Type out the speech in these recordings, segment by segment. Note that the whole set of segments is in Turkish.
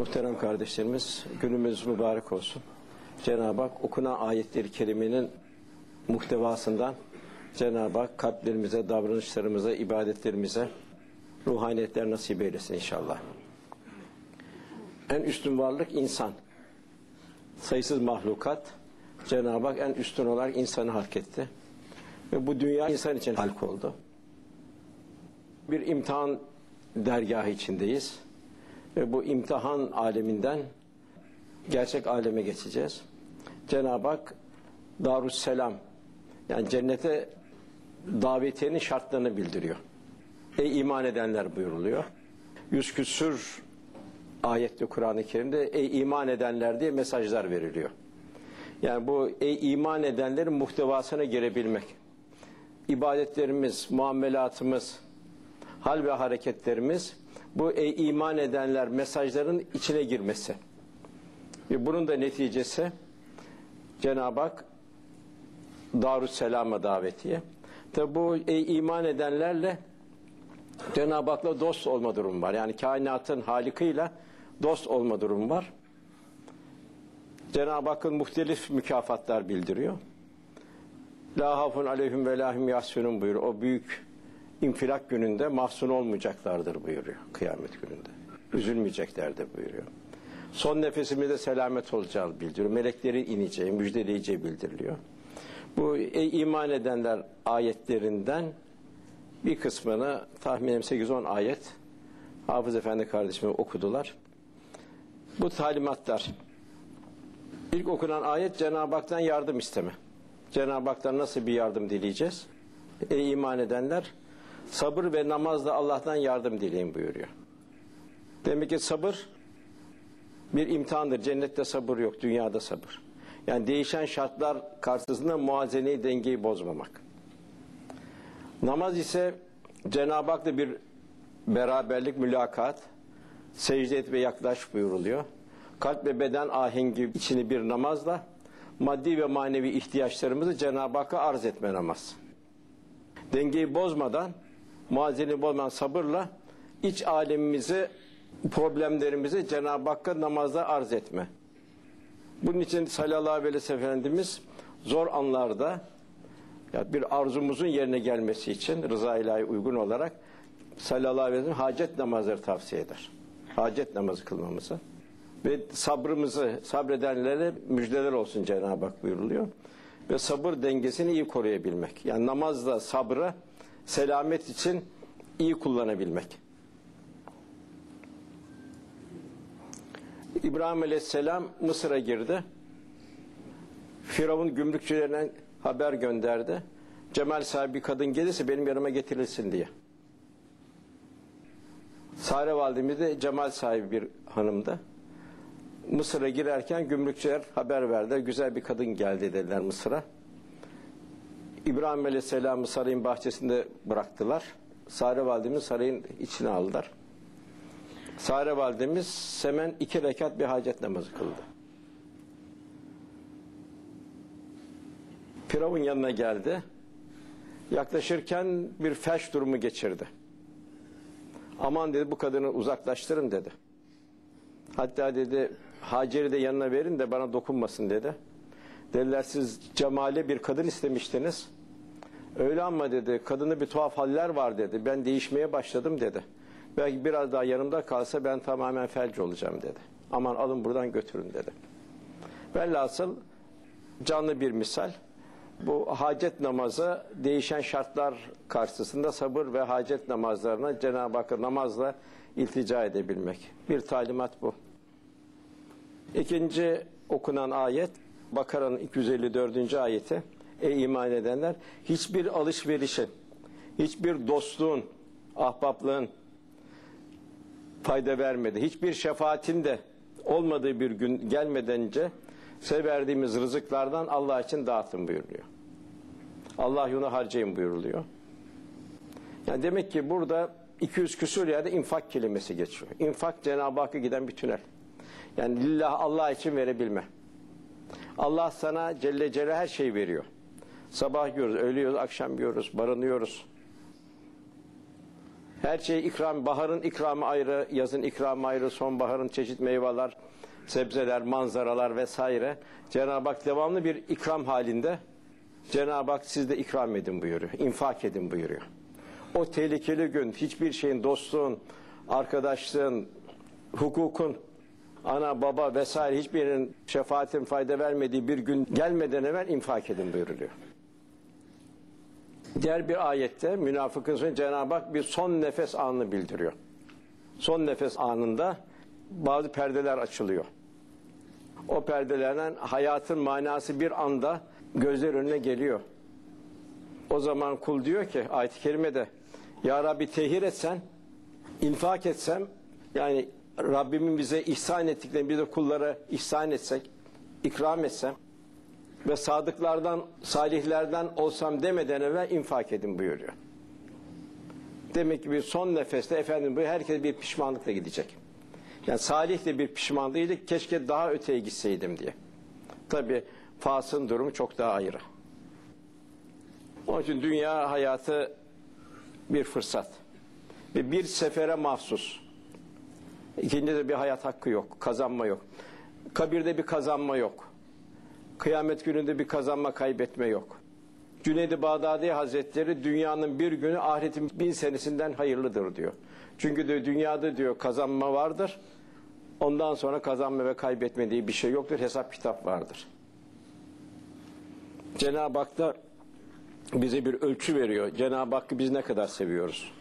Muhterem kardeşlerimiz günümüz mübarek olsun. Cenab-ı Hak okunan ayetleri kerimenin muhtevasından Cenab-ı Hak kalplerimize, davranışlarımıza, ibadetlerimize ruhaniyetler nasip eylesin inşallah. En üstün varlık insan. Sayısız mahlukat Cenab-ı Hak en üstün olarak insanı halk etti. Ve bu dünya insan için halk oldu. Bir imtihan dergahı içindeyiz. Ve bu imtihan aleminden gerçek aleme geçeceğiz. Cenab-ı Hak Darusselam yani cennete davetiyenin şartlarını bildiriyor. Ey iman edenler buyuruluyor. Yüz küsür ayette Kur'an-ı Kerim'de ey iman edenler diye mesajlar veriliyor. Yani bu ey iman edenlerin muhtevasına girebilmek. İbadetlerimiz, muamelatımız, hal ve hareketlerimiz bu ey iman edenler mesajların içine girmesi. Ve bunun da neticesi Cenab-ı Hak Darüsselam'a davetiye. Tabi bu ey iman edenlerle Cenab-ı Hak'la dost olma durumu var. Yani kainatın halikıyla dost olma durumu var. Cenab-ı Hakk'ın muhtelif mükafatlar bildiriyor. La hafun aleyhim ve lahim yahsunun buyuruyor. O büyük infilak gününde mahzun olmayacaklardır buyuruyor kıyamet gününde. Üzülmeyeceklerdir buyuruyor. Son nefesimizde selamet olacağını bildiriyor. Meleklerin ineceği, müjdeleyeceği bildiriliyor. Bu ey iman edenler ayetlerinden bir kısmını tahminim 8-10 ayet Hafız Efendi kardeşime okudular. Bu talimatlar ilk okunan ayet Cenab-ı Hak'tan yardım isteme. Cenab-ı Hak'tan nasıl bir yardım dileyeceğiz? Ey iman edenler sabır ve namazla Allah'tan yardım dileyin buyuruyor. Demek ki sabır bir imtihandır. Cennette sabır yok, dünyada sabır. Yani değişen şartlar karşısında muazeneyi, dengeyi bozmamak. Namaz ise Cenab-ı Hak'la bir beraberlik, mülakat, secde et ve yaklaş buyuruluyor. Kalp ve beden ahengi içini bir namazla maddi ve manevi ihtiyaçlarımızı Cenab-ı Hakk'a arz etme namaz. Dengeyi bozmadan, muazeneyi bozmadan sabırla iç alemimizi, problemlerimizi Cenab-ı Hakk'a namazda arz etme. Bunun için sallallahu aleyhi ve Efendimiz zor anlarda ya bir arzumuzun yerine gelmesi için rıza ilahi uygun olarak sallallahu aleyhi ve hacet namazları tavsiye eder. Hacet namazı kılmamızı. Ve sabrımızı sabredenlere müjdeler olsun Cenab-ı Hak buyuruluyor. Ve sabır dengesini iyi koruyabilmek. Yani namazla sabrı selamet için iyi kullanabilmek. İbrahim Aleyhisselam Mısır'a girdi. Firavun gümrükçülerine haber gönderdi. Cemal sahibi kadın gelirse benim yanıma getirilsin diye. Sare validemiz de cemal sahibi bir hanımdı. Mısır'a girerken gümrükçüler haber verdiler. Güzel bir kadın geldi dediler Mısır'a. İbrahim Aleyhisselam'ı sarayın bahçesinde bıraktılar. Sare validemiz sarayın içine aldılar. Sare validemiz hemen iki rekat bir hacet namazı kıldı. Firavun yanına geldi. Yaklaşırken bir felç durumu geçirdi. Aman dedi bu kadını uzaklaştırın dedi. Hatta dedi Hacer'i de yanına verin de bana dokunmasın dedi. Dediler siz cemale bir kadın istemiştiniz. Öyle ama dedi kadını bir tuhaf haller var dedi. Ben değişmeye başladım dedi. Belki biraz daha yanımda kalsa ben tamamen felç olacağım dedi. Aman alın buradan götürün dedi. Velhasıl canlı bir misal. Bu hacet namazı değişen şartlar karşısında sabır ve hacet namazlarına Cenab-ı Hakk'a namazla iltica edebilmek. Bir talimat bu. İkinci okunan ayet Bakara'nın 254. ayeti. Ey iman edenler hiçbir alışverişin, hiçbir dostluğun, ahbaplığın fayda vermedi. Hiçbir şefaatin de olmadığı bir gün gelmeden önce size verdiğimiz rızıklardan Allah için dağıtın buyuruluyor. Allah yoluna harcayın buyuruluyor. Yani demek ki burada 200 küsur yerde infak kelimesi geçiyor. İnfak Cenab-ı Hakk'a giden bir tünel. Yani lillah Allah için verebilme. Allah sana Celle Celle her şeyi veriyor. Sabah yiyoruz, öğle yiyoruz, akşam yiyoruz, barınıyoruz. Her şey ikram, baharın ikramı ayrı, yazın ikramı ayrı, sonbaharın çeşit meyveler, sebzeler, manzaralar vesaire. Cenab-ı Hak devamlı bir ikram halinde. Cenab-ı Hak siz de ikram edin buyuruyor, infak edin buyuruyor. O tehlikeli gün hiçbir şeyin dostluğun, arkadaşlığın, hukukun, ana baba vesaire hiçbirinin şefaatin fayda vermediği bir gün gelmeden evvel infak edin buyuruluyor. Diğer bir ayette münafıkın sonu Cenab-ı Hak bir son nefes anını bildiriyor. Son nefes anında bazı perdeler açılıyor. O perdelerden hayatın manası bir anda gözler önüne geliyor. O zaman kul diyor ki ayet-i kerimede Ya Rabbi tehir etsen, infak etsem yani Rabbimin bize ihsan ettiklerini biz de kullara ihsan etsek, ikram etsem ve sadıklardan, salihlerden olsam demeden evvel infak edin buyuruyor. Demek ki bir son nefeste efendim bu herkes bir pişmanlıkla gidecek. Yani salih de bir pişmanlığıydı. Keşke daha öteye gitseydim diye. Tabi Fas'ın durumu çok daha ayrı. Onun için dünya hayatı bir fırsat. Ve bir sefere mahsus. İkincide bir hayat hakkı yok. Kazanma yok. Kabirde bir kazanma yok. Kıyamet gününde bir kazanma kaybetme yok. Cüneyd-i Bağdadi Hazretleri dünyanın bir günü ahiretin bin senesinden hayırlıdır diyor. Çünkü de dünyada diyor kazanma vardır. Ondan sonra kazanma ve kaybetme diye bir şey yoktur. Hesap kitap vardır. Cenab-ı Hak da bize bir ölçü veriyor. Cenab-ı Hakk'ı biz ne kadar seviyoruz?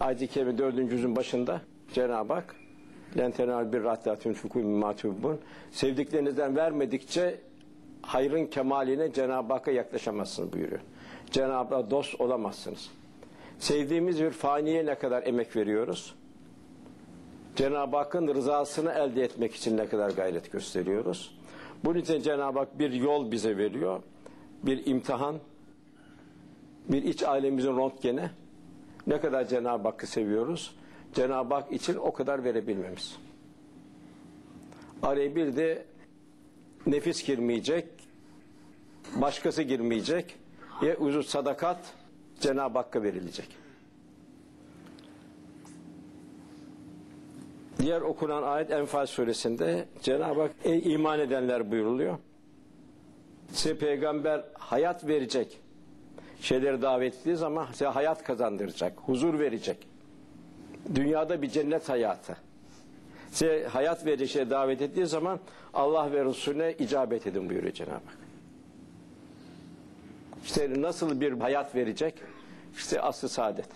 Ayet-i Kerime 4. yüzün başında Cenab-ı Hak lentenal bir rahatlatun fukû mimâ Sevdiklerinizden vermedikçe hayrın kemaline Cenab-ı Hakk'a yaklaşamazsınız buyuruyor. Cenab-ı Hak'a dost olamazsınız. Sevdiğimiz bir faniye ne kadar emek veriyoruz? Cenab-ı Hakk'ın rızasını elde etmek için ne kadar gayret gösteriyoruz? Bunun için Cenab-ı Hak bir yol bize veriyor. Bir imtihan, bir iç alemimizin röntgeni. Ne kadar Cenab-ı Hakk'ı seviyoruz? Cenab-ı Hak için o kadar verebilmemiz. Araya bir de nefis girmeyecek, başkası girmeyecek ve uzun sadakat Cenab-ı Hakk'a verilecek. Diğer okunan ayet Enfal suresinde Cenab-ı Hak ey iman edenler buyuruluyor. Size peygamber hayat verecek. Şeyleri davet ettiği zaman size hayat kazandıracak, huzur verecek. Dünyada bir cennet hayatı. Size hayat verecek şeye davet ettiği zaman Allah ve Resulüne icabet edin buyuruyor Cenab-ı Hak. İşte nasıl bir hayat verecek? İşte aslı saadet.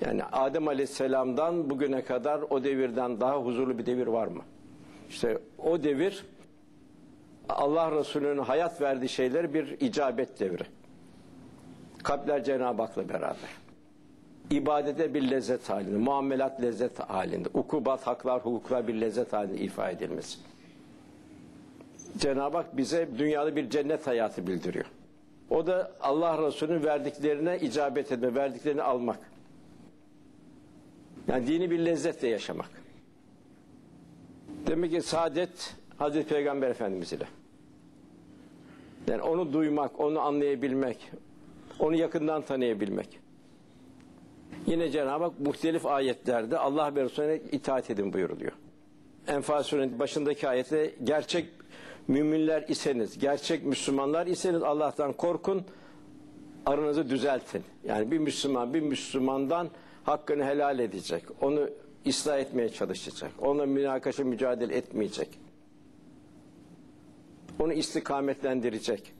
Yani Adem Aleyhisselam'dan bugüne kadar o devirden daha huzurlu bir devir var mı? İşte o devir Allah Resulü'nün hayat verdiği şeyler bir icabet devri. Kalpler Cenab-ı Hak'la beraber. İbadete bir lezzet halinde, muamelat lezzet halinde, ukubat, haklar, hukuklar bir lezzet halinde ifade edilmesi. Cenab-ı Hak bize dünyada bir cennet hayatı bildiriyor. O da Allah Resulü'nün verdiklerine icabet etme, verdiklerini almak. Yani dini bir lezzetle yaşamak. Demek ki saadet Hazreti Peygamber Efendimiz ile. Yani onu duymak, onu anlayabilmek, onu yakından tanıyabilmek. Yine Cenab-ı Hak muhtelif ayetlerde Allah ve Resulüne itaat edin buyuruluyor. Enfal surenin başındaki ayette gerçek müminler iseniz, gerçek Müslümanlar iseniz Allah'tan korkun, aranızı düzeltin. Yani bir Müslüman bir Müslümandan hakkını helal edecek. Onu ıslah etmeye çalışacak. Onunla münakaşa mücadele etmeyecek. Onu istikametlendirecek.